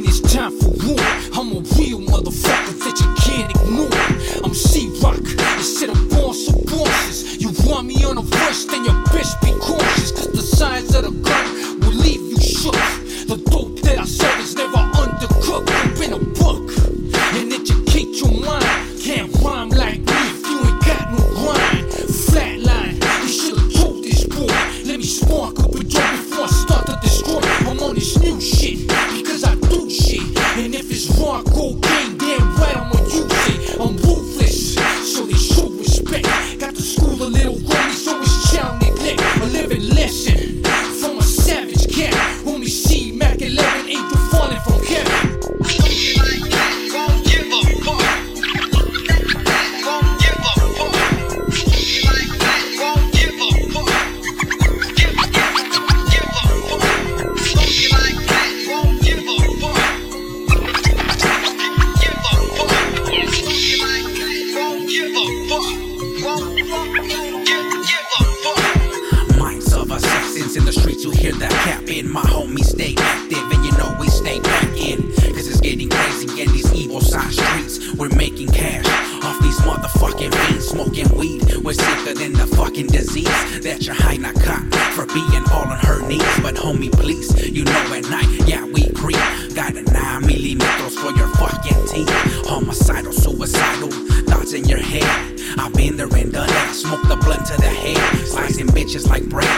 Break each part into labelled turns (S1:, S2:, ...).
S1: when it's time for war. I'm a real motherfucker that you can't ignore. I'm C-Rock, the said I'm born so cautious. You want me on a rush, then your bitch be cautious. Cause the size of the gun will leave you shook. The dope that I sell is never undercooked. I've been a book and educate your mind. Can't rhyme like me if you ain't got no rhyme. Flatline, you should've told this boy. Let me spark up a joke before I start to destroy. I'm on this new shit. And if it's wrong, go bing
S2: you hear that capping. My homies stay active, and you know we stay back in. Cause it's getting crazy in these evil side streets. We're making cash off these motherfucking fiends, smoking weed. We're sicker than the fucking disease that your high not caught for being all on her knees. But homie, please, you know at night, yeah, we creep. Got a 9 millimeters for your fucking teeth. Homicidal, suicidal, thoughts in your head. I've been there and done that. Smoke the blunt to the head. Slicing bitches like bread.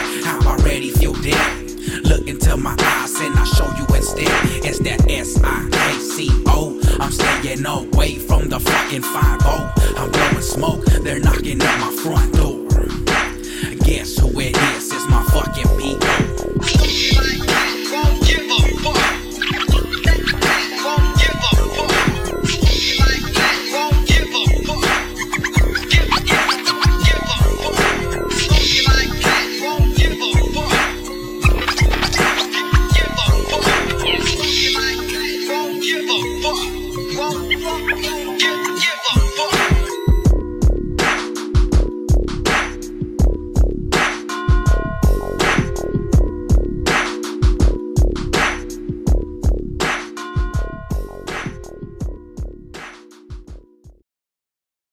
S2: Look into my eyes and I show you instead. It's that S I K C O. I'm staying away from the fucking 5 I'm blowing smoke. They're knocking at my front